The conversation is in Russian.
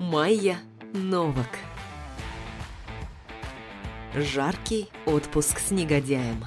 Майя Новак. Жаркий отпуск с негодяем